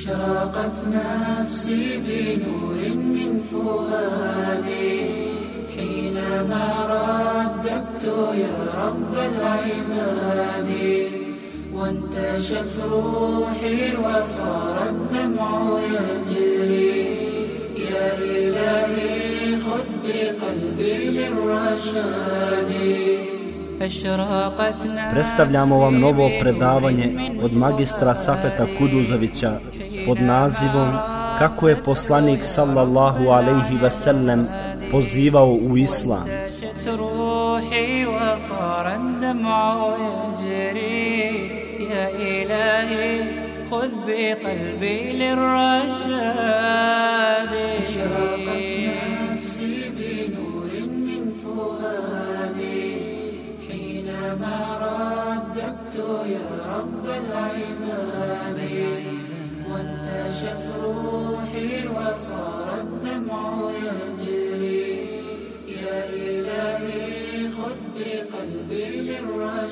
أشرقت نفسي بنور من فؤادي. حينما رددت يا رب العباد وانتشت روحي وصار الدمع يجري. يا إلهي خذ بقلبي للرشاد. Predstavljamo vam novo predavanje od magistra Safeta Kuduzovića. pod nazivom Kako je poslanik sallallahu alaihi ve sellem pozivao u islam. خذ بقلبي للرشاد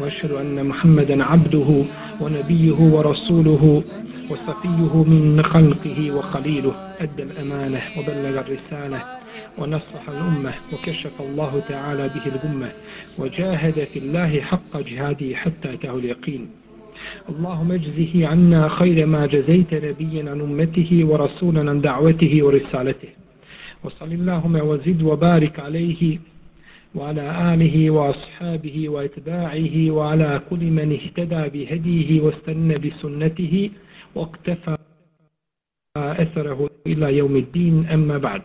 وأشهد أن محمدا عبده ونبيه ورسوله وصفيه من خلقه وخليله. أدى الأمانة وبلغ الرسالة ونصح الأمة وكشف الله تعالى به الأمة وجاهد في الله حق جهاده حتى أتاه اليقين. اللهم اجزه عنا خير ما جزيت نبيا عن أمته ورسولا عن دعوته ورسالته. وصل اللهم وزد وبارك عليه وعلى آله وأصحابه وأتباعه وعلى كل من اهتدى بهديه واستنى بسنته واقتفى أثره إلى يوم الدين أما بعد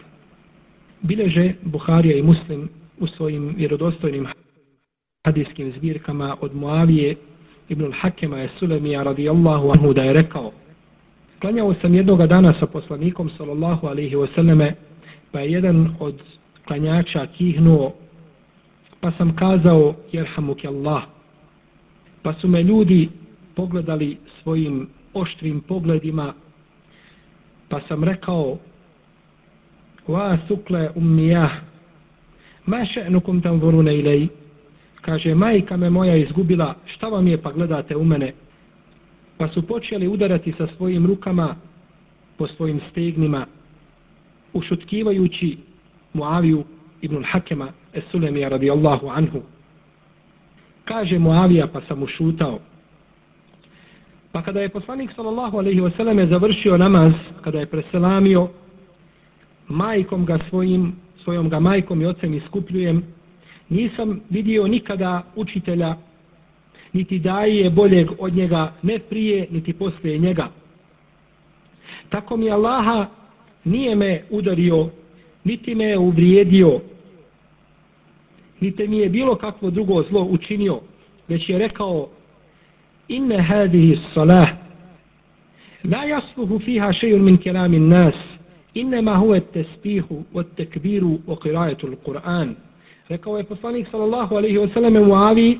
بلجة بخاري مسلم u svojim vjerodostojnim hadijskim zbirkama od Muavije Ibn al-Hakema je Sulemija radijallahu anhu da je rekao Klanjao sam jednoga dana sa poslanikom sallallahu alaihi wasallame pa je jedan od klanjača kihnuo pa sam kazao jerhamuk Allah pa su me ljudi pogledali svojim oštrim pogledima. Pa sam rekao wa sukle ummijah ma še'nukum tanzurune ilaj. Kaže majka me moja izgubila šta vam je pa gledate u mene? Pa su počeli udarati sa svojim rukama po svojim stegnima ušutkivajući Muaviju ibn Hakema Esulemija radijallahu anhu. Kaže Muavija pa sam ušutao. Pa kada je poslanik sallallahu alaihi wasallam završio namaz kada je preselamio majkom ga svojim svojom ga majkom i ocem iskupljujem nisam vidio nikada učitelja niti daje boljeg od njega ne prije niti poslije njega. Tako mi Allaha nije me udario niti me uvrijedio niti mi je bilo kakvo drugo zlo učinio već je rekao inne hadihi salah la jasluhu fiha šejun min kelamin nas innema huve tespihu od tekbiru o kirajetu l-Qur'an Rekao je poslanik sallallahu alaihi wasallam u Avi,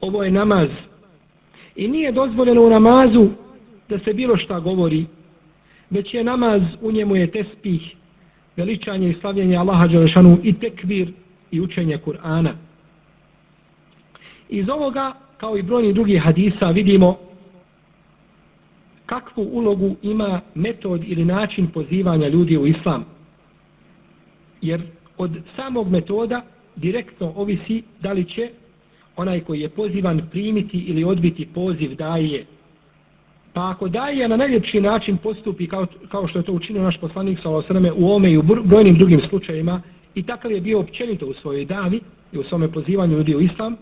ovo je namaz. I nije dozvoljeno u namazu da se bilo šta govori, već je namaz, u njemu je tespih, veličanje i slavljenje Allaha Đelešanu i tekvir i učenje Kur'ana. Iz ovoga, kao i brojni drugi hadisa, vidimo kakvu ulogu ima metod ili način pozivanja ljudi u islam. Jer od samog metoda direktno ovisi da li će onaj koji je pozivan primiti ili odbiti poziv daje. Pa ako daje na najljepši način postupi kao, kao što je to učinio naš poslanik sa osreme u ome i u brojnim drugim slučajima i takav je bio općenito u svojoj davi i u svome pozivanju ljudi u islam,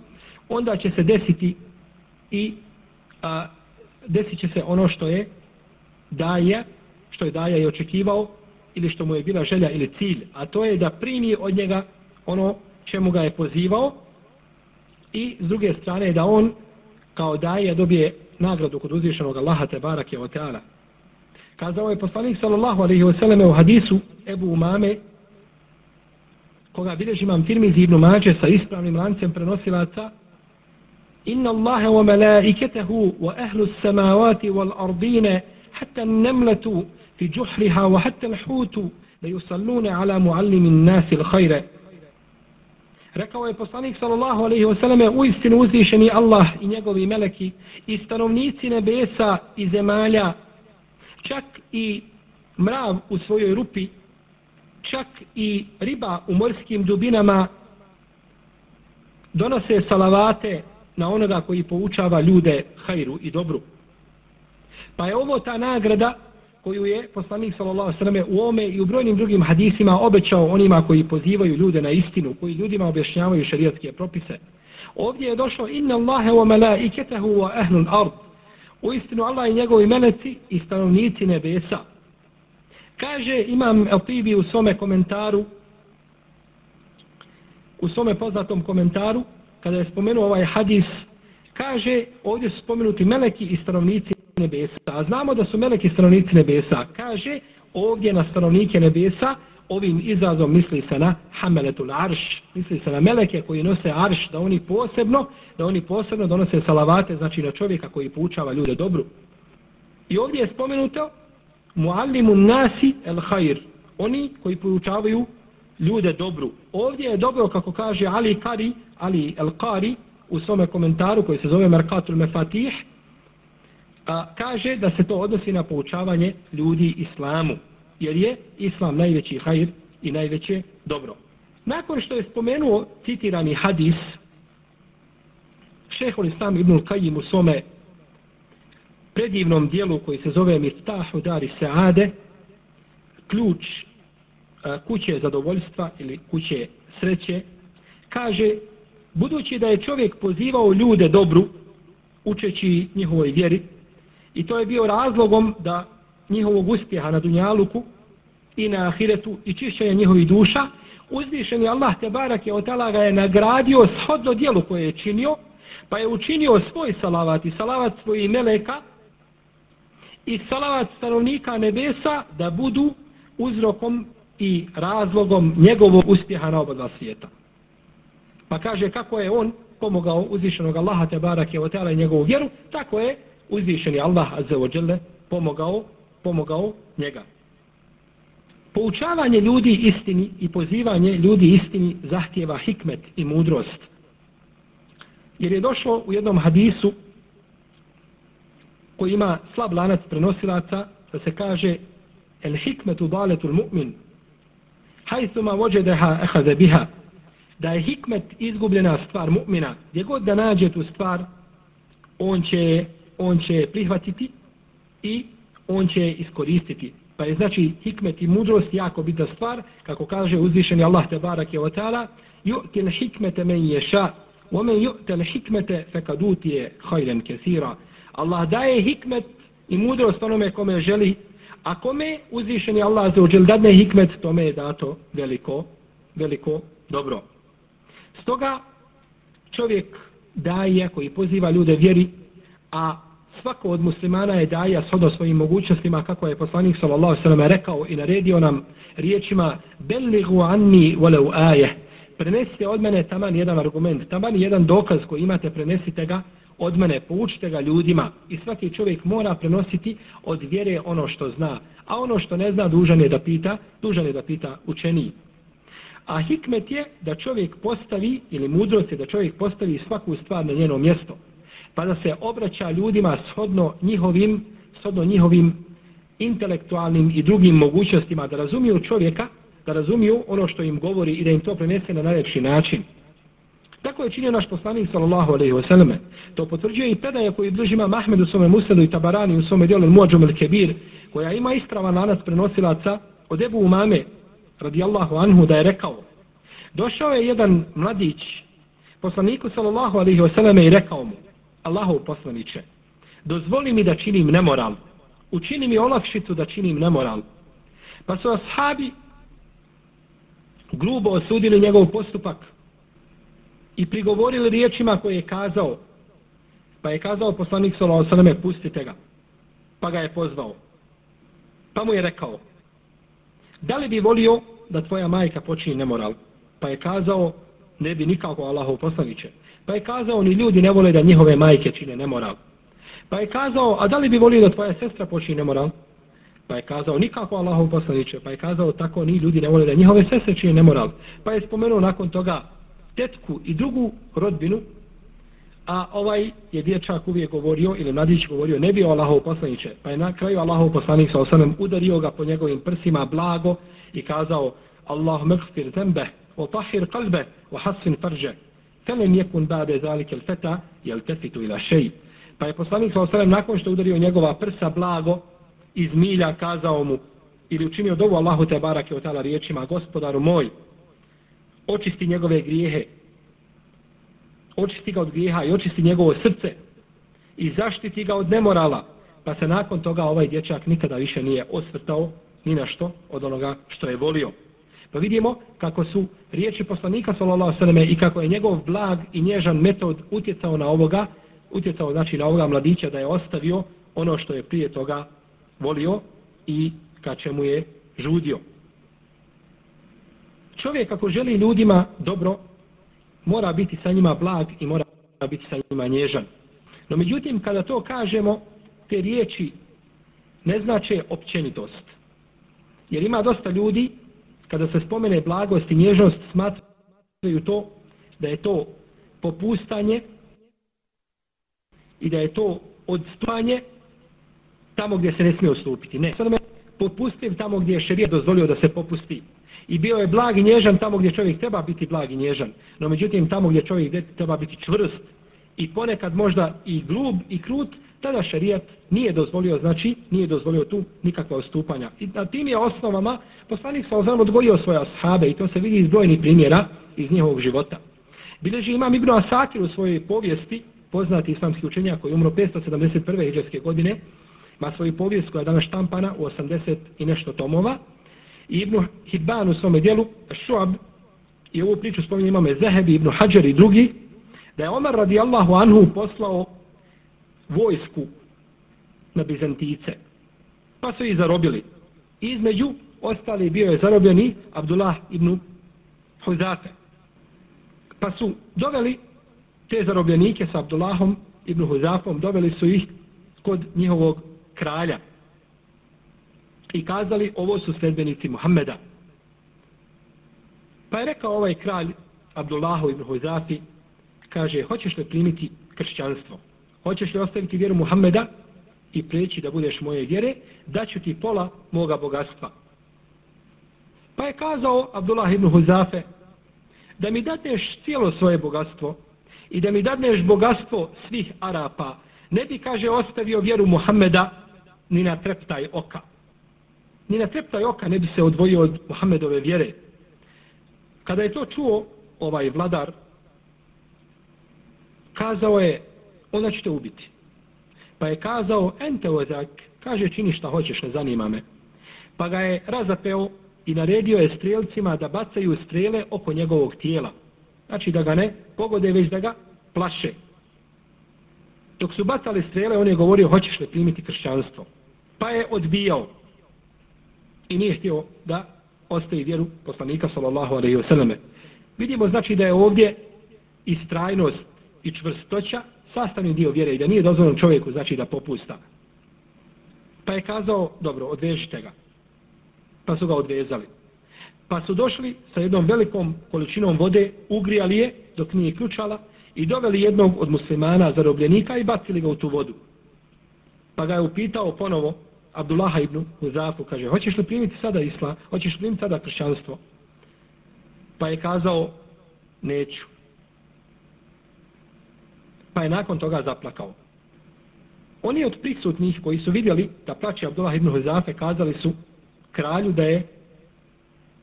onda će se desiti i a, desit će se ono što je daje, što je daje i očekivao, ili što mu je bila želja ili cilj, a to je da primi od njega ono čemu ga je pozivao i s druge strane da on kao daje dobije nagradu kod uzvišenog Allaha te barake o teala. Kazao je poslanik sallallahu alaihi wasallam u hadisu Ebu Umame koga bilježi imam Tirmizi ibn Mađe sa ispravnim lancem prenosilaca, Inna Allahe wa malaikatahu wa ahlu samawati wal ardine hatta nemletu fi džuhriha wa hatta l'hutu da yusallune ala muallimin nasi l'hajre. Rekao je poslanik sallallahu alaihi ve selleme: u istinu uzvišeni Allah i njegovi meleki i stanovnici nebesa i zemalja čak i mrav u svojoj rupi čak i riba u morskim dubinama donose salavate na onoga koji poučava ljude hajru i dobru. Pa je ovo ta nagrada koju je poslanik sallallahu alejhi u ome i u brojnim drugim hadisima obećao onima koji pozivaju ljude na istinu, koji ljudima objašnjavaju šerijatske propise. Ovdje je došlo inna Allaha wa malaikatahu wa ahlul ard. U istinu Allah i njegovi meleci i stanovnici nebesa. Kaže imam Eltibi u svome komentaru u svome poznatom komentaru kada je spomenuo ovaj hadis kaže ovdje su spomenuti meleki i stanovnici nebesa. A znamo da su meleki stanovnici nebesa. Kaže ovdje na stanovnike nebesa ovim izrazom misli se na hameletul arš, misli se na meleke koji nose arš, da oni posebno, da oni posebno donose salavate, znači na čovjeka koji poučava ljude dobru. I ovdje je spomenuto muallimun nasi el hajr, oni koji poučavaju ljude dobru. Ovdje je dobro, kako kaže Ali Kari, Ali El Kari, u svome komentaru koji se zove Merkatul Mefatih, a, kaže da se to odnosi na poučavanje ljudi islamu, jer je islam najveći hajr i najveće dobro. Nakon što je spomenuo citirani hadis, šehol islam ibnul Kajim u svome predivnom dijelu koji se zove Miftahu Dari Seade, ključ kuće zadovoljstva ili kuće sreće, kaže, budući da je čovjek pozivao ljude dobru, učeći njihovoj vjeri, i to je bio razlogom da njihovog uspjeha na Dunjaluku i na Ahiretu i čišćenja njihovih duša, uzvišeni Allah te barak je od ga je nagradio shodno dijelu koje je činio, pa je učinio svoj salavat i salavat svojih meleka i salavat stanovnika nebesa da budu uzrokom i razlogom njegovog uspjeha na oba dva svijeta. Pa kaže kako je on pomogao uzvišenog Allaha te barak je otela i njegovu vjeru, tako je uzvišeni Allah azze wa pomogao, pomogao njega. Poučavanje ljudi istini i pozivanje ljudi istini zahtjeva hikmet i mudrost. Jer je došlo u jednom hadisu koji ima slab lanac prenosilaca da se kaže el hikmetu daletul mu'min hajthuma vođedeha ehaze biha, da je hikmet izgubljena stvar mu'mina, gdje god da nađe tu stvar, on će, on će prihvatiti i on će iskoristiti. Pa je znači hikmet i mudrost jako bitna stvar, kako kaže uzvišeni Allah te barak je otala, yu'til hikmete men ješa, omen ju'til hikmete fekadutije خيرا كثيرا Allah daje hikmet i mudrost onome kome želi A kome uzvišeni Allah za uđel dadne hikmet, tome je dato veliko, veliko dobro. Stoga čovjek daje koji poziva ljude vjeri, a svako od muslimana je daja shodno svojim mogućnostima, kako je poslanik sallallahu sallam rekao i naredio nam riječima Belligu anni walau aje. Prenesite od mene taman jedan argument, taman jedan dokaz koji imate, prenesite ga od mene, poučite ga ljudima i svaki čovjek mora prenositi od vjere ono što zna, a ono što ne zna dužan je da pita, dužan je da pita učeniji. A hikmet je da čovjek postavi, ili mudrost je da čovjek postavi svaku stvar na njeno mjesto, pa da se obraća ljudima shodno njihovim, shodno njihovim intelektualnim i drugim mogućnostima, da razumiju čovjeka, da razumiju ono što im govori i da im to prenese na najljepši način. Tako je činio naš poslanik sallallahu alejhi ve selleme. To potvrđuje i predaja koju drži Imam Mahmed u svome Musnedu i Tabarani u svome djelu Muadžum al-Kebir, koja ima ispravan lanac prenosilaca od Ebu Umame radijallahu anhu da je rekao Došao je jedan mladić poslaniku sallallahu alejhi ve selleme i rekao mu Allahov poslanice dozvoli mi da činim nemoral učini mi olakšicu da činim nemoral pa su ashabi grubo osudili njegov postupak i prigovorili riječima koje je kazao. Pa je kazao poslanik sallallahu alejhi ve pustite ga. Pa ga je pozvao. Pa mu je rekao: Da li bi volio da tvoja majka počini nemoral? Pa je kazao, ne bi nikako Allahov poslanice. Pa je kazao, ni ljudi ne vole da njihove majke čine nemoral. Pa je kazao, a da li bi volio da tvoja sestra počine nemoral? Pa je kazao, nikako Allahov poslaniče. Pa je kazao, tako ni ljudi ne vole da njihove sestre čine nemoral. Pa je spomenuo nakon toga tetku i drugu rodbinu, a ovaj je dječak uvijek govorio, ili mladić govorio, ne bio Allahov poslaniče. Pa je na kraju Allahov poslanik sa osanem udario ga po njegovim prsima blago i kazao, Allahu mekfir zembe, o tahir kalbe, o hasin farže, Felem jekun bade zalike feta, jel tefitu ila šeji. Pa je poslanik sa nakon što udario njegova prsa blago, iz milja kazao mu, ili učinio dovu Allahu te barake od tala riječima, gospodaru moj, očisti njegove grijehe, očisti ga od grijeha i očisti njegovo srce i zaštiti ga od nemorala, pa se nakon toga ovaj dječak nikada više nije osvrtao ni na što od onoga što je volio. Pa vidimo kako su riječi poslanika sallallahu alejhi i kako je njegov blag i nježan metod utjecao na ovoga, utjecao znači na ovoga mladića da je ostavio ono što je prije toga volio i ka čemu je žudio. Čovjek ako želi ljudima dobro, mora biti sa njima blag i mora biti sa njima nježan. No međutim, kada to kažemo, te riječi ne znače općenitost. Jer ima dosta ljudi, kada se spomene blagost i nježnost, smatraju to da je to popustanje i da je to odstupanje tamo gdje se ne smije ustupiti. Ne, sad me popustim tamo gdje je šerija dozvolio da se popusti. I bio je blag i nježan tamo gdje čovjek treba biti blag i nježan. No međutim, tamo gdje čovjek treba biti čvrst i ponekad možda i grub i krut, tada šarijat nije dozvolio, znači nije dozvolio tu nikakva ostupanja. I na tim je osnovama poslanik sa ozvanom odgojio svoje ashabe i to se vidi iz brojnih primjera iz njihovog života. Bileži imam Ibn Asakir u svojoj povijesti, poznati islamski učenjak koji umro 571. iđevske godine, ima svoju povijest koja je danas štampana u 80 i nešto tomova, i Ibn Hibban u svome dijelu, Šuab, i ovu priču spominje imame Zehebi, Ibn Hajar i drugi, da je Omar radijallahu anhu poslao vojsku na Bizantice. Pa su ih zarobili. Između ostali bio je zarobljeni Abdullah ibn Huzafe. Pa su doveli te zarobljenike sa Abdullahom ibn Huzafom, doveli su ih kod njihovog kralja, i kazali ovo su sledbenici Muhammeda. Pa je rekao ovaj kralj Abdullahu ibn Huzafi, kaže, hoćeš li primiti kršćanstvo? Hoćeš li ostaviti vjeru Muhammeda i preći da budeš moje vjere? Daću ti pola moga bogatstva. Pa je kazao Abdullah ibn Huzafe, da mi dadneš cijelo svoje bogatstvo i da mi dadneš bogatstvo svih Arapa, ne bi, kaže, ostavio vjeru Muhammeda ni na treptaj oka ni na treptaj oka ne bi se odvojio od Muhammedove vjere. Kada je to čuo ovaj vladar, kazao je, onda ću te ubiti. Pa je kazao, ente ozak, kaže čini šta hoćeš, ne zanima me. Pa ga je razapeo i naredio je strelcima da bacaju strele oko njegovog tijela. Znači da ga ne pogode, već da ga plaše. Dok su bacali strele, on je govorio, hoćeš li primiti kršćanstvo? Pa je odbijao i nije htio da ostaje vjeru poslanika sallallahu alejhi ve selleme. Vidimo znači da je ovdje istrajnost i čvrstoća sastavni dio vjere i da nije dozvoljeno čovjeku znači da popusta. Pa je kazao, dobro, odvežite ga. Pa su ga odvezali. Pa su došli sa jednom velikom količinom vode, ugrijali je dok nije ključala i doveli jednog od muslimana zarobljenika i bacili ga u tu vodu. Pa ga je upitao ponovo, Abdullaha ibn Huzafu kaže, hoćeš li primiti sada isla, hoćeš li primiti sada kršćanstvo? Pa je kazao, neću. Pa je nakon toga zaplakao. Oni od prisutnih koji su vidjeli da plaće Abdullah ibn Huzafe, kazali su kralju da je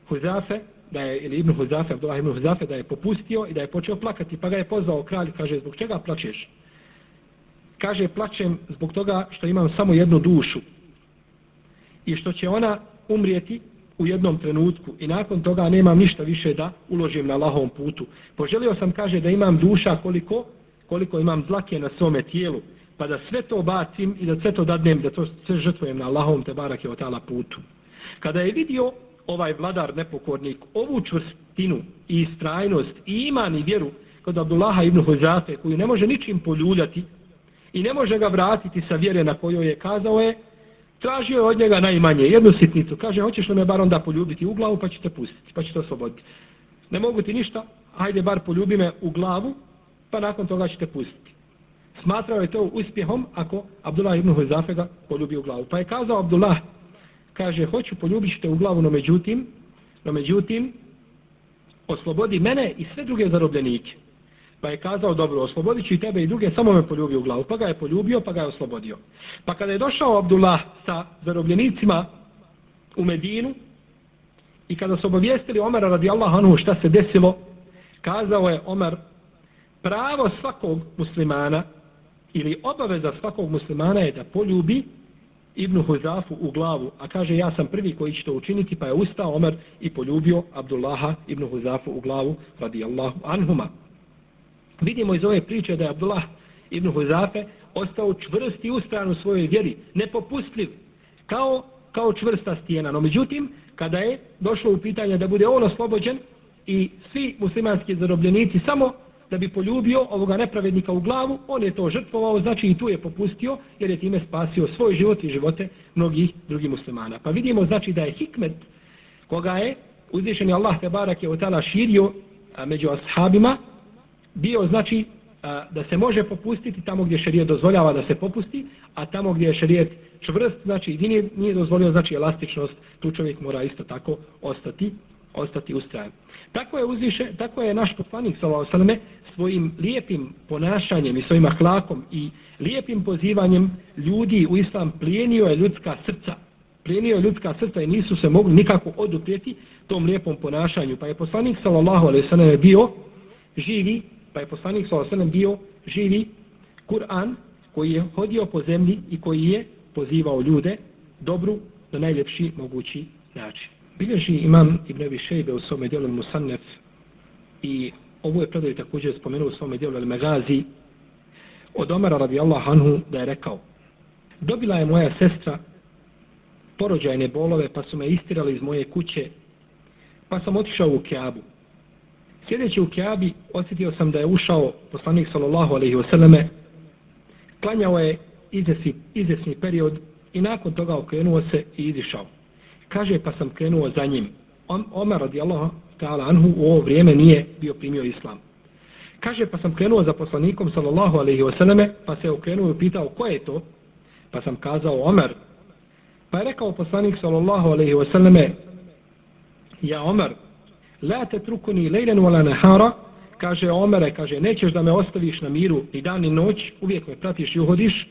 Huzafe, da je, ili ibn Huzafe, Abdullah ibn Huzafe, da je popustio i da je počeo plakati. Pa ga je pozvao kralj, kaže, zbog čega plačeš? Kaže, plačem zbog toga što imam samo jednu dušu i što će ona umrijeti u jednom trenutku i nakon toga nemam ništa više da uložim na lahom putu. Poželio sam, kaže, da imam duša koliko, koliko imam dlake na svome tijelu, pa da sve to bacim i da sve to dadnem, da to sve žrtvujem na lahom te barake o tala putu. Kada je vidio ovaj vladar nepokornik ovu čvrstinu i istrajnost i iman i vjeru kod Abdullaha ibn Huzafe koju ne može ničim poljuljati i ne može ga vratiti sa vjere na kojoj je kazao je tražio je od njega najmanje jednu sitnicu kaže hoćeš li me bar onda poljubiti u glavu pa ću te pustiti pa ću te osloboditi ne mogu ti ništa hajde bar poljubi me u glavu pa nakon toga ćete pustiti smatrao je to uspjehom ako Abdullah ibn Huzafe ga poljubi u glavu pa je kazao Abdullah kaže hoću poljubiti te u glavu no međutim no međutim oslobodi mene i sve druge zarobljenike Pa je kazao, dobro, oslobodit ću i tebe i druge, samo me poljubi u glavu. Pa ga je poljubio, pa ga je oslobodio. Pa kada je došao Abdullah sa zarobljenicima u Medinu i kada su obavijestili Omara radi Allah anhu šta se desilo, kazao je Omar pravo svakog muslimana ili obaveza svakog muslimana je da poljubi Ibnu Huzafu u glavu, a kaže ja sam prvi koji će to učiniti, pa je ustao Omer i poljubio Abdullaha Ibnu Huzafu u glavu radi Allahu anhuma. Vidimo iz ove priče da je Abdullah ibn Huzafe ostao čvrst i ustran u svojoj vjeri, nepopustljiv, kao, kao čvrsta stijena. No međutim, kada je došlo u pitanje da bude on oslobođen i svi muslimanski zarobljenici samo da bi poljubio ovoga nepravednika u glavu, on je to žrtvovao, znači i tu je popustio, jer je time spasio svoj život i živote mnogih drugih muslimana. Pa vidimo, znači, da je hikmet koga je uzvišeni Allah te barak je od širio među ashabima, bio znači da se može popustiti tamo gdje šarijet dozvoljava da se popusti, a tamo gdje je šarijet čvrst, znači nije, nije dozvolio znači elastičnost, tu čovjek mora isto tako ostati ostati ustrajan. Tako je uzviše, tako je naš poslanik sallallahu svojim lijepim ponašanjem i svojim ahlakom i lijepim pozivanjem ljudi u islam plijenio je ljudska srca. Plijenio je ljudska srca i nisu se mogli nikako oduprijeti tom lijepom ponašanju. Pa je poslanik sallallahu alejhi ve sellem bio živi Pa je poslanik sallallahu s.a.v. bio živi Kur'an koji je hodio po zemlji i koji je pozivao ljude dobru na najljepši mogući način. Bilježi imam Ibn Abi Šejbe u svome djelu Musannef i Ovu je predaju također spomenuo u svome dijelu Al-Megazi od Omara radijallahu anhu da je rekao Dobila je moja sestra porođajne bolove pa su me istirali iz moje kuće pa sam otišao u Keabu. Sjedeći u Keabi osjetio sam da je ušao poslanik sallallahu alaihi wasallame, klanjao je izesni, izesni period i nakon toga okrenuo se i izišao. Kaže, pa sam krenuo za njim. On, Omer radijallahu ta'ala anhu u ovo vrijeme nije bio primio islam. Kaže, pa sam krenuo za poslanikom sallallahu alaihi wasallame, pa se okrenuo i pitao ko je to? Pa sam kazao Omer. Pa je rekao poslanik sallallahu alaihi wasallame, ja Omer, la te trukuni lejlen wala nahara, kaže Omere, kaže, nećeš da me ostaviš na miru ni dan ni noć, uvijek me pratiš i uhodiš.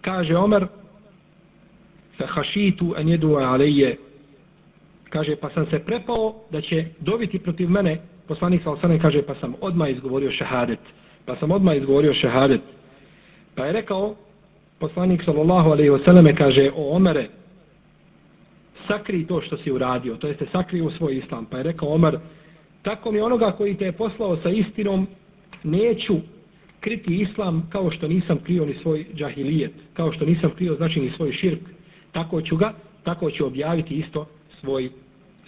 Kaže Omer, fa hašitu an jedu alejje, kaže, pa sam se prepao da će dobiti protiv mene, poslanik sa osane, kaže, pa sam odmah izgovorio šehadet. Pa sam odmah izgovorio šehadet. Pa je rekao, poslanik sallallahu alejhi ve selleme kaže o Omere sakri to što si uradio, to jeste sakri u svoj islam. Pa je rekao Omar, tako mi onoga koji te je poslao sa istinom, neću kriti islam kao što nisam krio ni svoj džahilijet, kao što nisam krio znači ni svoj širk, tako ću ga, tako ću objaviti isto svoj,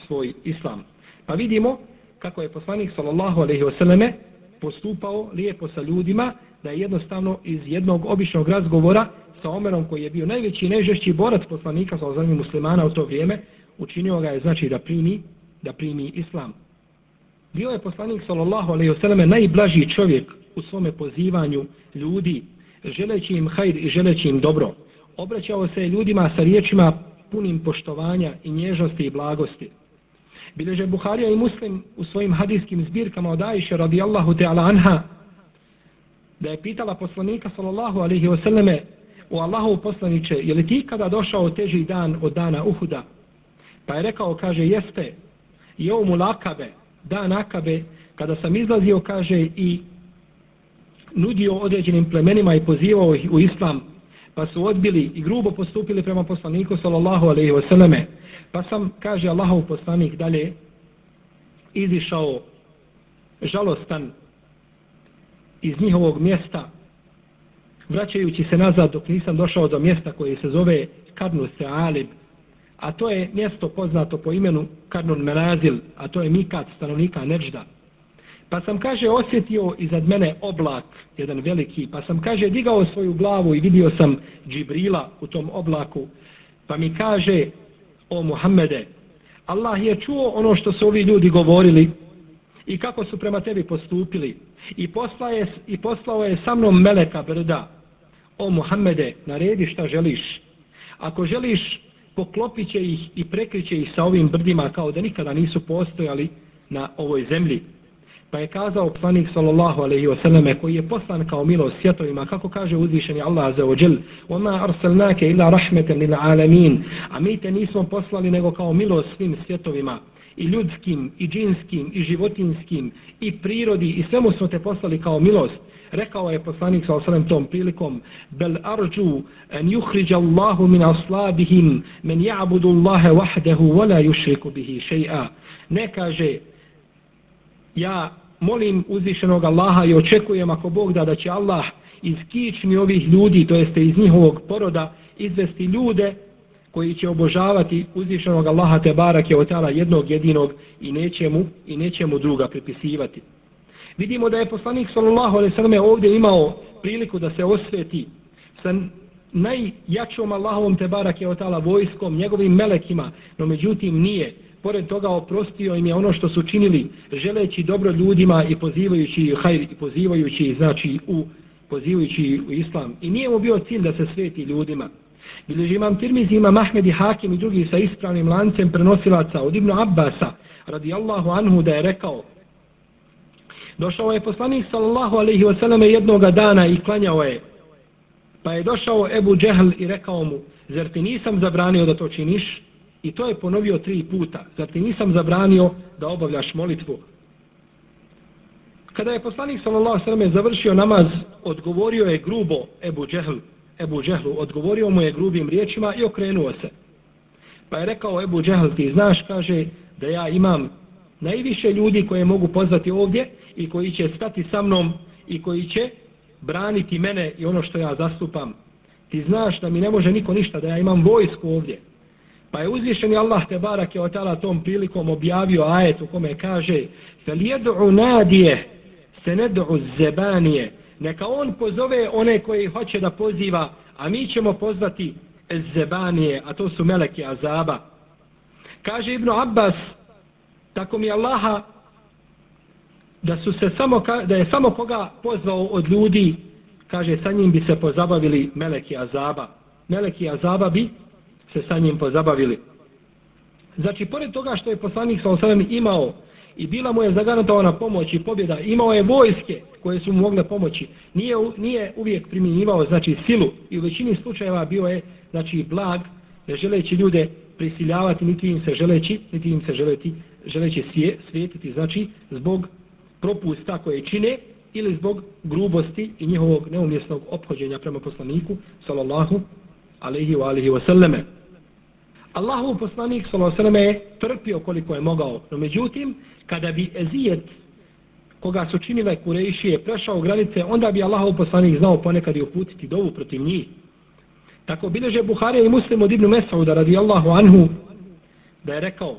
svoj islam. Pa vidimo kako je poslanik sallallahu alaihi wasallame postupao lijepo sa ljudima, da je jednostavno iz jednog običnog razgovora sa Omerom koji je bio najveći i najžešći borac poslanika sa ozornim muslimana u to vrijeme, učinio ga je znači da primi, da primi islam. Bio je poslanik sallallahu alejhi ve selleme najblaži čovjek u svome pozivanju ljudi, želeći im hajr i želeći im dobro. Obraćao se ljudima sa riječima punim poštovanja i nježnosti i blagosti. Bileže Buharija i Muslim u svojim hadijskim zbirkama od Aisha radijallahu ta'ala anha da je pitala poslanika sallallahu alaihi wa selleme o Allahov poslaniće, je li ti kada došao teži dan od dana Uhuda? Pa je rekao, kaže, jeste, je mu lakabe, dan akabe, kada sam izlazio, kaže, i nudio određenim plemenima i pozivao ih u islam, pa su odbili i grubo postupili prema poslaniku, sallallahu alaihi wasallame, pa sam, kaže Allahov poslanik, dalje, izišao žalostan iz njihovog mjesta, vraćajući se nazad dok nisam došao do mjesta koje se zove Karnu se Alib, a to je mjesto poznato po imenu Karnun Menazil, a to je Mikat stanovnika Neđda. Pa sam, kaže, osjetio iznad mene oblak, jedan veliki, pa sam, kaže, digao svoju glavu i vidio sam Džibrila u tom oblaku, pa mi kaže, o Muhammede, Allah je čuo ono što su ovi ljudi govorili i kako su prema tebi postupili i poslao je, i poslao je sa mnom meleka brda. O Muhammede, naredi šta želiš. Ako želiš, poklopit će ih i prekriće ih sa ovim brdima kao da nikada nisu postojali na ovoj zemlji. Pa je kazao poslanik sallallahu alejhi ve selleme koji je poslan kao milost svjetovima, kako kaže uzvišeni Allah azza ve džel: "Wa ma arsalnaka illa إِلَّا lil alamin." A mi te nismo poslali nego kao milost svim svjetovima, i ljudskim, i džinskim, i životinskim, i prirodi, i svemu smo te poslali kao milost. Rekao je poslanik sa osrem tom prilikom, bel arđu en juhriđa Allahu min aslabihim, men ja'budu Allahe wahdehu, wala yushriku bihi še'a. Ne kaže, ja molim uzvišenog Allaha i očekujem ako Bog da da će Allah iz kičmi ovih ljudi, to jeste iz njihovog poroda, izvesti ljude koji će obožavati uzvišenog Allaha te barake od tala jednog jedinog i nećemu, i nećemu druga pripisivati. Vidimo da je poslanik sallallahu alejhi ve selleme ovdje imao priliku da se osveti sa najjačom Allahovom te barake od tala vojskom, njegovim melekima, no međutim nije pored toga oprostio im je ono što su činili želeći dobro ljudima i pozivajući hajr i pozivajući znači u pozivajući u islam. I nije mu bio cilj da se sveti ljudima. Bilježi imam Tirmizi, imam Ahmed i Hakim i drugi sa ispravnim lancem prenosilaca od Ibnu Abbasa radijallahu anhu da je rekao došao je poslanik sallallahu alaihi wasallam jednoga dana i klanjao je. Pa je došao Ebu Džehl i rekao mu zar ti nisam zabranio da to činiš? I to je ponovio tri puta. Zar ti nisam zabranio da obavljaš molitvu? Kada je poslanik sallallahu sallam završio namaz, odgovorio je grubo Ebu Džehl, Ebu Džehlu, odgovorio mu je grubim riječima i okrenuo se. Pa je rekao Ebu Džehl, ti znaš, kaže, da ja imam najviše ljudi koje mogu pozvati ovdje i koji će stati sa mnom i koji će braniti mene i ono što ja zastupam. Ti znaš da mi ne može niko ništa, da ja imam vojsku ovdje. Pa je uzvišeni Allah te barak je o tala tom prilikom objavio ajet u kome kaže fel jedu'u nadije se zebanije. Neka on pozove one koji hoće da poziva a mi ćemo pozvati zebanije a to su meleki azaba. Kaže Ibn Abbas tako mi Allaha da su se samo da je samo koga pozvao od ljudi kaže sa njim bi se pozabavili meleki azaba. Meleki azaba bi se sa njim pozabavili. Znači, pored toga što je poslanik sa osadom imao i bila mu je zagarantovana pomoć i pobjeda, imao je vojske koje su mu mogle pomoći, nije, nije uvijek primjenjivao znači, silu i u većini slučajeva bio je znači, blag, ne želeći ljude prisiljavati, niti im se želeći, niti im se želeti, želeći svije, svijetiti, znači, zbog propusta koje čine ili zbog grubosti i njihovog neumjesnog ophođenja prema poslaniku, sallallahu alaihi wa alihi wa sallame. Allahov poslanik sallallahu je trpio koliko je mogao. No međutim, kada bi ezijet koga su činile Kurejšije prešao granice, onda bi Allahov poslanik znao ponekad i uputiti dovu protiv njih. Tako bileže Buharija i Muslim od Ibnu Mesauda radijallahu anhu da je rekao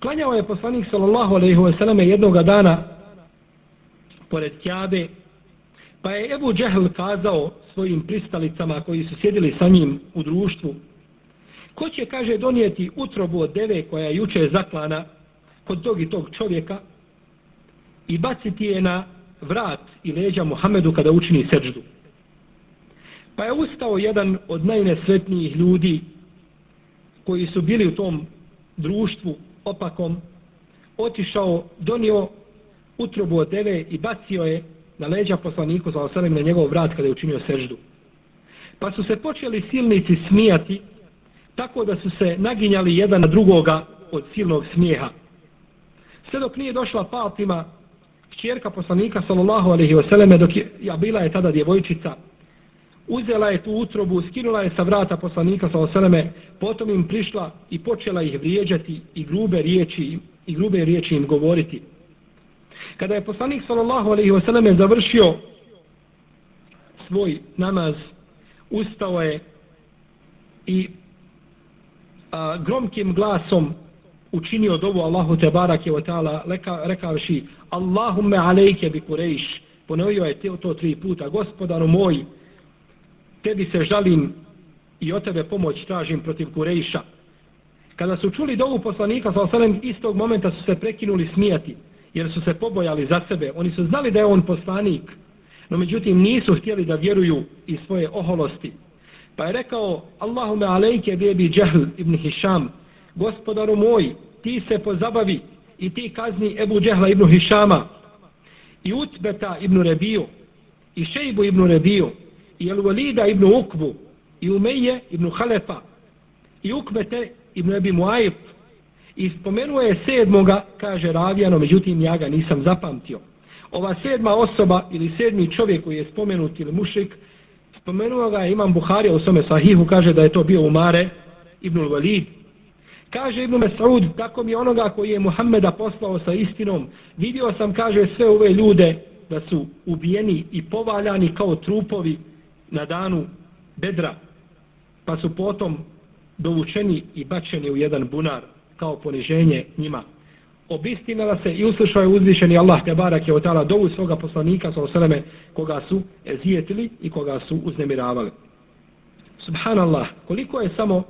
klanjao je poslanik sallallahu alaihi wasallam jednoga dana pored Kjabe pa je Ebu Džehl kazao svojim pristalicama koji su sjedili sa njim u društvu Ko će, kaže, donijeti utrobu od deve koja je juče zaklana kod tog i tog čovjeka i baciti je na vrat i leđa Muhammedu kada učini seđdu. Pa je ustao jedan od najnesretnijih ljudi koji su bili u tom društvu opakom, otišao, donio utrobu od deve i bacio je na leđa poslaniku za osanem na njegov vrat kada je učinio seždu. Pa su se počeli silnici smijati tako da su se naginjali jedan na drugoga od silnog smijeha. Sve dok nije došla Fatima, čjerka poslanika sallallahu alaihi vseleme, dok je, ja bila je tada djevojčica, uzela je tu utrobu, skinula je sa vrata poslanika sallallahu alaihi vseleme, potom im prišla i počela ih vrijeđati i grube riječi, i grube riječi im govoriti. Kada je poslanik sallallahu alaihi vseleme završio svoj namaz, ustao je i a, gromkim glasom učinio dovu Allahu te barake wa ta'ala rekavši Allahumme alejke bi kurejš. Ponovio je to tri puta gospodaru moj tebi se žalim i od tebe pomoć tražim protiv kurejša. Kada su čuli dovu poslanika sa osanem istog momenta su se prekinuli smijati jer su se pobojali za sebe. Oni su znali da je on poslanik no međutim nisu htjeli da vjeruju iz svoje oholosti pa je rekao Allahume alejke bebi džahl ibn Hišam gospodaru moj, ti se pozabavi i ti kazni Ebu Džehla ibn Hišama i Utbeta ibn Rebiju i Šejbu ibn Rebiju i Elvalida ibn Ukbu i Umeje ibn Halefa i Ukbete ibn Ebi Muajib i spomenuo je sedmoga, kaže Ravijano, međutim ja ga nisam zapamtio. Ova sedma osoba ili sedmi čovjek koji je spomenut ili mušik, spomenuo ga Imam Buharija u svome sahihu, kaže da je to bio Umare ibn Walid, Kaže Ibn Mes'ud, tako mi onoga koji je Muhammeda poslao sa istinom, vidio sam, kaže, sve ove ljude da su ubijeni i povaljani kao trupovi na danu bedra, pa su potom dovučeni i bačeni u jedan bunar kao poniženje njima obistinila se i uslišao je uzvišeni Allah te barak je otala dovu svoga poslanika sa osaleme koga su ezijetili i koga su uznemiravali. Subhanallah, koliko je samo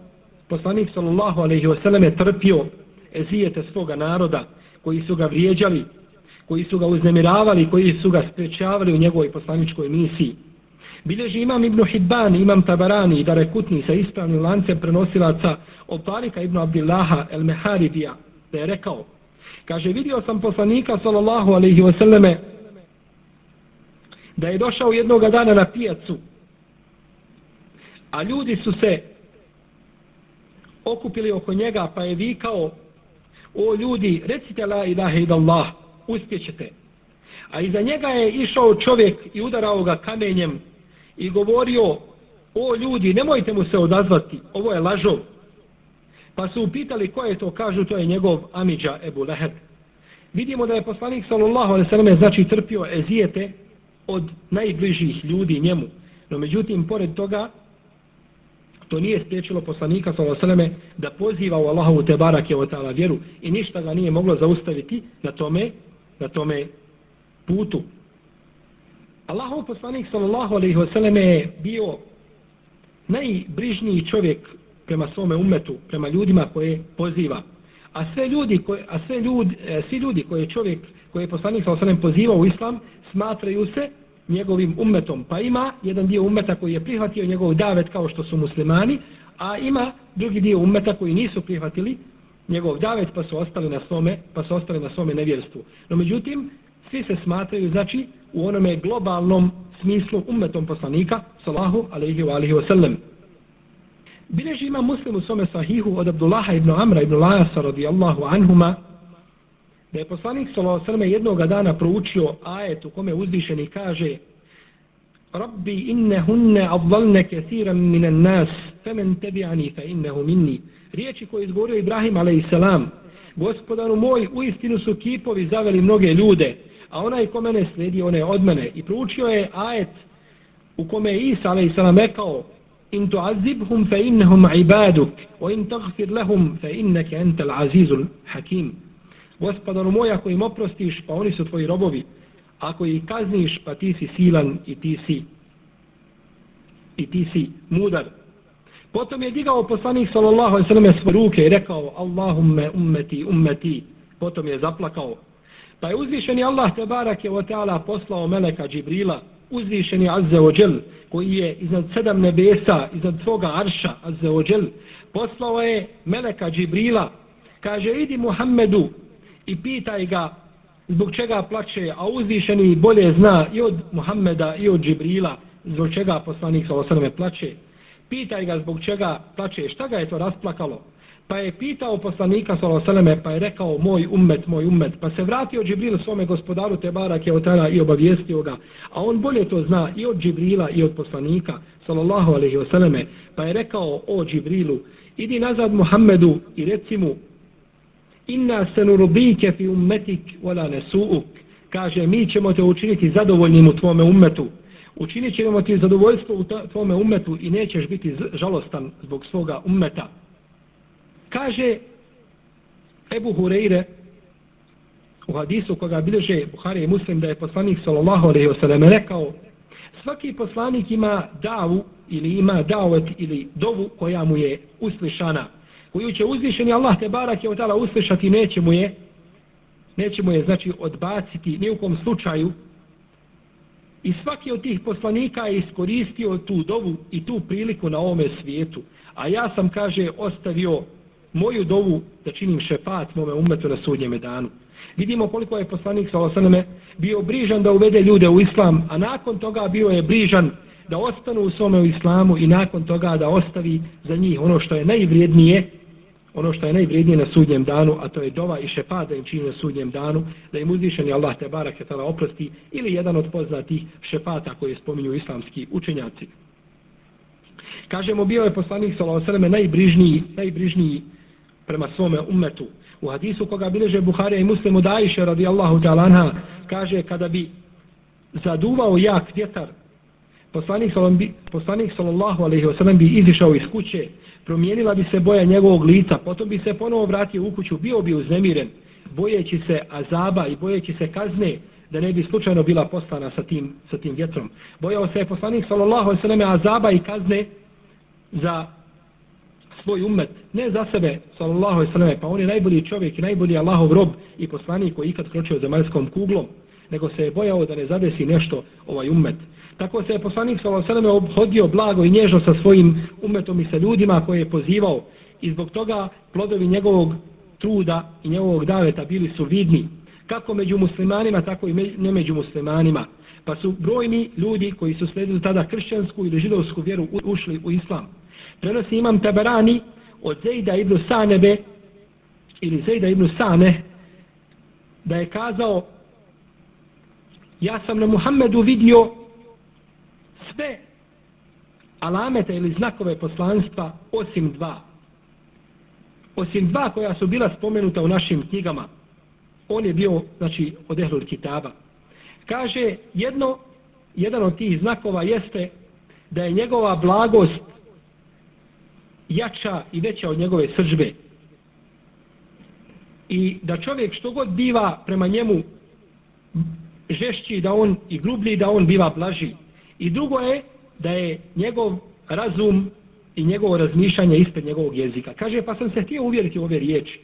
poslanik sallallahu alejhi ve trpio ezijete svoga naroda koji su ga vrijeđali, koji su ga uznemiravali, koji su ga sprečavali u njegovoj poslaničkoj misiji. Bileži imam Ibn Hibban, imam Tabarani i Darekutni sa ispravnim lancem prenosilaca od Tarika Ibn Abdillaha El Meharidija da je rekao, kaže, vidio sam poslanika sallallahu alaihi wasallame da je došao jednoga dana na pijacu, a ljudi su se okupili oko njega pa je vikao o ljudi recite la ilaha illallah uspjećete a iza njega je išao čovjek i udarao ga kamenjem i govorio o ljudi nemojte mu se odazvati ovo je lažov pa su upitali ko je to kažu to je njegov Amidža Ebu Leheb vidimo da je poslanik sallallahu alaihi sallam znači trpio ezijete od najbližih ljudi njemu no međutim pored toga to nije spriječilo poslanika sallallahu alejhi ve da poziva u Allahovu te barake ve ta'ala vjeru i ništa ga nije moglo zaustaviti na tome na tome putu. Allahov poslanik sallallahu alejhi ve selleme je bio najbrižniji čovjek prema svome umetu, prema ljudima koje poziva. A sve ljudi koje a sve ljudi, e, svi ljudi koje čovjek koji je poslanik sa osanem ve pozivao u islam smatraju se njegovim umetom. Pa ima jedan dio umeta koji je prihvatio njegov davet kao što su muslimani, a ima drugi dio umeta koji nisu prihvatili njegov davet pa su ostali na svome, pa su ostali na svome nevjerstvu. No međutim, svi se smatraju, znači, u onome globalnom smislu umetom poslanika, salahu alaihi wa alihi wa sallam. Bileži ima muslim u svome sahihu od Abdullaha ibn Amra ibn Lajasa radijallahu anhuma, da je poslanik s.a.v. jednog dana proučio ajet u kome uzvišeni kaže Rabbi inne hunne avvalne kethiran minan nas femen tebi'ani fe innehu minni riječi koje izgovorio Ibrahim a.s. gospodaru moj u istinu su kipovi zaveli mnoge ljude a onaj ko mene sledi one od mene i proučio je ajet u kome je Isa a.s. rekao in tu'azibhum fa innahum ibaduk wa in taghfir lahum fa innaka entel azizul hakim gospodaru moj, ako im oprostiš, pa oni su tvoji robovi. Ako ih kazniš, pa ti si silan i ti si i ti si mudar. Potom je digao poslanik sallallahu alejhi ve selleme svoje ruke i rekao Allahumme ummeti ummeti. Potom je zaplakao. Pa je uzvišeni Allah te barake ve taala poslao meleka Džibrila, uzvišeni Azza ođel, koji je iznad sedam nebesa, iznad svoga arša Azza ođel, poslao je meleka Džibrila, kaže idi Muhammedu, i pitaj ga zbog čega plače, a uzvišeni bolje zna i od Muhammeda i od Džibrila zbog čega poslanik sa osrme plače. Pitaj ga zbog čega plače, šta ga je to rasplakalo. Pa je pitao poslanika sa pa je rekao moj ummet, moj ummet. Pa se vratio Džibril svome gospodaru Tebarak je otara i obavijestio ga. A on bolje to zna i od Džibrila i od poslanika sallallahu alaihi wasallam. Pa je rekao o Džibrilu, idi nazad Muhammedu i reci mu inna senurubike fi ummetik wala nesuuk. Kaže, mi ćemo te učiniti zadovoljnim u tvome ummetu. Učinit ćemo ti zadovoljstvo u tvome ummetu i nećeš biti žalostan zbog svoga ummeta. Kaže Ebu Hureyre u hadisu koga bilježe Buhari i Muslim da je poslanik sallallahu alaihi wasallam rekao svaki poslanik ima davu ili ima davet ili dovu koja mu je uslišana koju će uzvišeni Allah te barak je od uslišati neće mu je neće mu je znači odbaciti ni u kom slučaju. I svaki od tih poslanika je iskoristio tu dovu i tu priliku na ovome svijetu. A ja sam kaže ostavio moju dovu da činim šefat mome umetu na sudnjem danu vidimo koliko je poslanik sa bio brižan da uvede ljude u islam a nakon toga bio je brižan da ostanu u svome u islamu i nakon toga da ostavi za njih ono što je najvrijednije ono što je najvrijednije na sudnjem danu, a to je dova i šefa da im čini na sudnjem danu, da im uzvišeni Allah te barak je tala oprosti, ili jedan od poznatih šefata koje spominju islamski učenjaci. Kažemo, bio je poslanik s.a.v. najbrižniji, najbrižniji prema svome ummetu. U hadisu koga bileže Buharija i Muslimu Dajiše radijallahu ta'lanha kaže kada bi zaduvao jak vjetar poslanik, poslanik sallallahu alaihi wasallam bi izišao iz kuće promijenila bi se boja njegovog lica, potom bi se ponovo vratio u kuću, bio bi uznemiren, bojeći se azaba i bojeći se kazne, da ne bi slučajno bila postana sa tim, sa tim vjetrom. Bojao se je poslanik sallallahu alaihi wasallam azaba i kazne za svoj umet, ne za sebe sallallahu alaihi sallam, pa on je najbolji čovjek i najbolji Allahov rob i poslanik koji ikad kročio zemaljskom kuglom, nego se je bojao da ne zadesi nešto ovaj umet. Tako se je poslanik s.a.v. obhodio blago i nježno sa svojim umetom i sa ljudima koje je pozivao i zbog toga plodovi njegovog truda i njegovog daveta bili su vidni kako među muslimanima, tako i ne među muslimanima. Pa su brojni ljudi koji su sledili tada kršćansku ili židovsku vjeru ušli u islam. Prenosi imam Tabarani od Zejda ibn Sanebe ili Zejda ibn Sane da je kazao ja sam na Muhammedu vidio sve alamete ili znakove poslanstva osim dva. Osim dva koja su bila spomenuta u našim knjigama. On je bio, znači, od Ehlul Kitaba. Kaže, jedno, jedan od tih znakova jeste da je njegova blagost jača i veća od njegove sržbe. I da čovjek što god biva prema njemu žešći da on i grublji da on biva blaži. I drugo je da je njegov razum i njegovo razmišljanje ispred njegovog jezika. Kaže, pa sam se htio uvjeriti u ove riječi.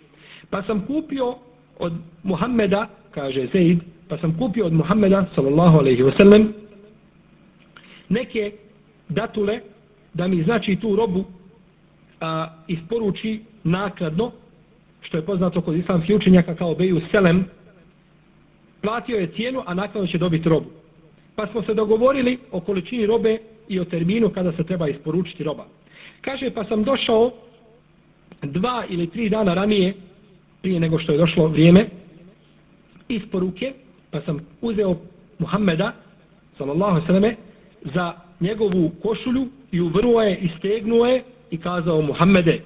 Pa sam kupio od Muhammeda, kaže Zaid, pa sam kupio od Muhammeda, sallallahu alaihi wasallam, neke datule da mi znači tu robu a, isporuči nakladno, što je poznato kod islamskih učenjaka kao Beju Selem, platio je cijenu, a nakladno će dobiti robu pa smo se dogovorili o količini robe i o terminu kada se treba isporučiti roba. Kaže, pa sam došao dva ili tri dana ranije, prije nego što je došlo vrijeme, isporuke, pa sam uzeo Muhammeda, sallallahu sallame, za njegovu košulju i uvrnuo je, istegnuo je i kazao Muhammede,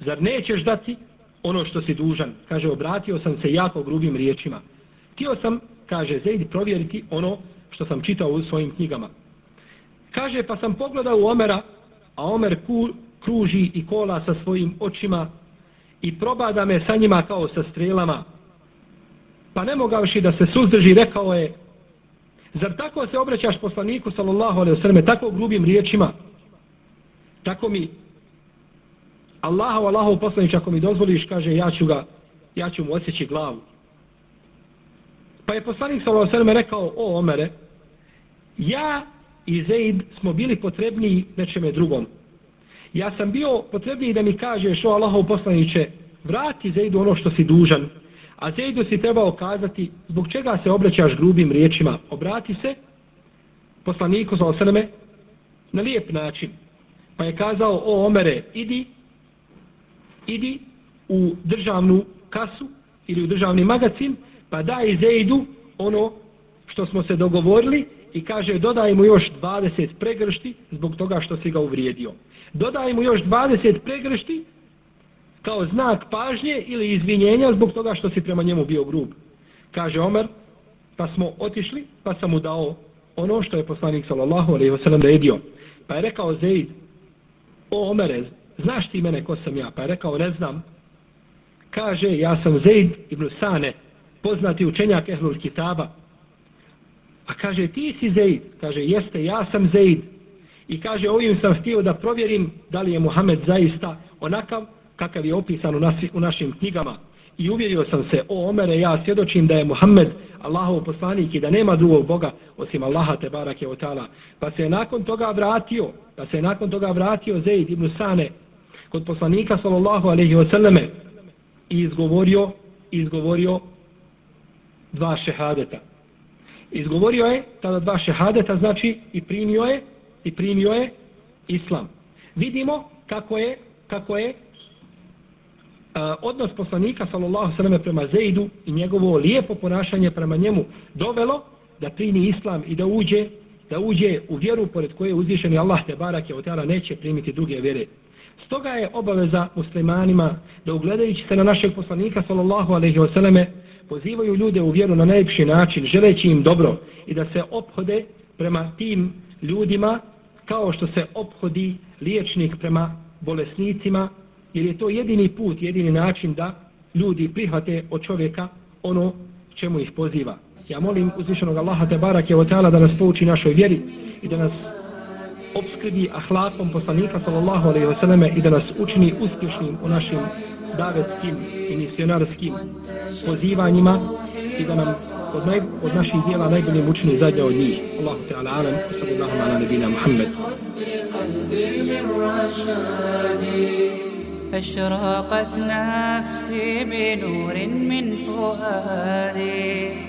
zar nećeš dati ono što si dužan? Kaže, obratio sam se jako grubim riječima. Tio sam, kaže, zajdi provjeriti ono što sam čitao u svojim knjigama. Kaže, pa sam pogledao u Omera, a Omer ku, kruži i kola sa svojim očima i probada me sa njima kao sa strelama. Pa ne mogavši da se suzdrži, rekao je, zar tako se obraćaš poslaniku, sallallahu alaihi sallam, tako grubim riječima, tako mi, Allahu, Allahu poslanić, ako mi dozvoliš, kaže, ja ću ga, ja ću mu osjeći glavu. Pa je poslanik sallallahu alejhi ve rekao: "O Omere, ja i Zeid smo bili potrebni nečeme drugom. Ja sam bio potrebniji da mi kažeš, o Allahov poslaniće, vrati Zeidu ono što si dužan, a Zeidu si trebao kazati zbog čega se obraćaš grubim riječima. Obrati se poslaniku za osrme na lijep način. Pa je kazao, o Omere, idi, idi u državnu kasu ili u državni magazin, pa daj Zeidu ono što smo se dogovorili i kaže dodaj mu još 20 pregršti zbog toga što si ga uvrijedio. Dodaj mu još 20 pregršti kao znak pažnje ili izvinjenja zbog toga što si prema njemu bio grub. Kaže Omer, pa smo otišli, pa sam mu dao ono što je poslanik sallallahu alejhi ve sellem redio. Pa je rekao Zeid, o Omere, znaš ti mene ko sam ja? Pa je rekao, ne znam. kaže ja sam Zaid ibn Sane, poznati učenjak Ehlul Kitaba. A kaže ti si Zaid, kaže jeste ja sam Zaid. I kaže ovim sam htio da provjerim da li je Muhammed zaista onakav kakav je opisan u, nasi, u našim knjigama. I uvjerio sam se, o Omere, ja svjedočim da je Muhammed Allahov poslanik i da nema drugog Boga osim Allaha te barake otala. ta'ala. Pa se je nakon toga vratio, pa se je nakon toga vratio Zaid ibn Sane kod poslanika sallallahu alaihi ve selleme i izgovorio, izgovorio dva šehadeta. Izgovorio je tada dva šehadeta, znači i primio je, i primio je islam. Vidimo kako je, kako je a, odnos poslanika sallallahu sallam prema Zeidu i njegovo lijepo ponašanje prema njemu dovelo da primi islam i da uđe da uđe u vjeru pored koje uzvišeni Allah te barak je otala neće primiti druge vjere. Stoga je obaveza muslimanima da ugledajući se na našeg poslanika sallallahu alaihi wasallame pozivaju ljude u vjeru na najljepši način želeći im dobro i da se ophode prema tim ljudima kao što se ophodi liječnik prema bolesnicima jer je to jedini put, jedini način da ljudi prihvate od čovjeka ono čemu ih poziva. Ja molim uzvišenog Allaha te barake o ta'ala da nas pouči našoj vjeri i da nas obskrbi ahlakom poslanika sallallahu alaihi wa sallame i da nas učini uspješnim u našim davetskim i misionarskim pozivanjima i da nam od, naj, od naših dijela najboljim učini zadnja od njih. Allahu ta'ala alam, sallallahu ala nebina Muhammed. أشرقت نفسي بنور من فؤادي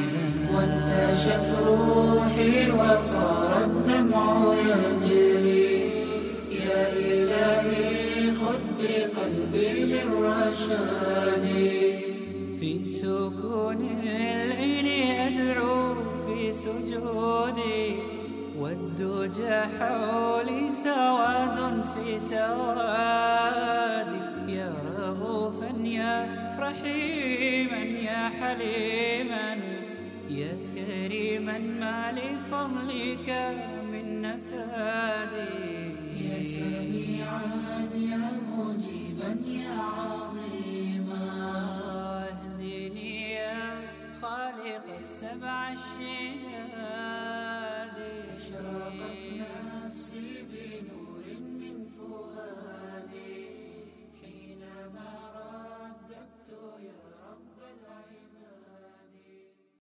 وانتشت روحي وصار الدمع يجري. يا إلهي خذ بقلبي للرشاد. في سكون الليل أدعو في سجودي. والدجى حولي سواد في سوادي. يا رؤوفا يا رحيما يا حليما. يا كريما ما لفضلك من نفادي. يا سميعا يا مجيبا يا عظيما. اهدني يا خالق السبع الشداد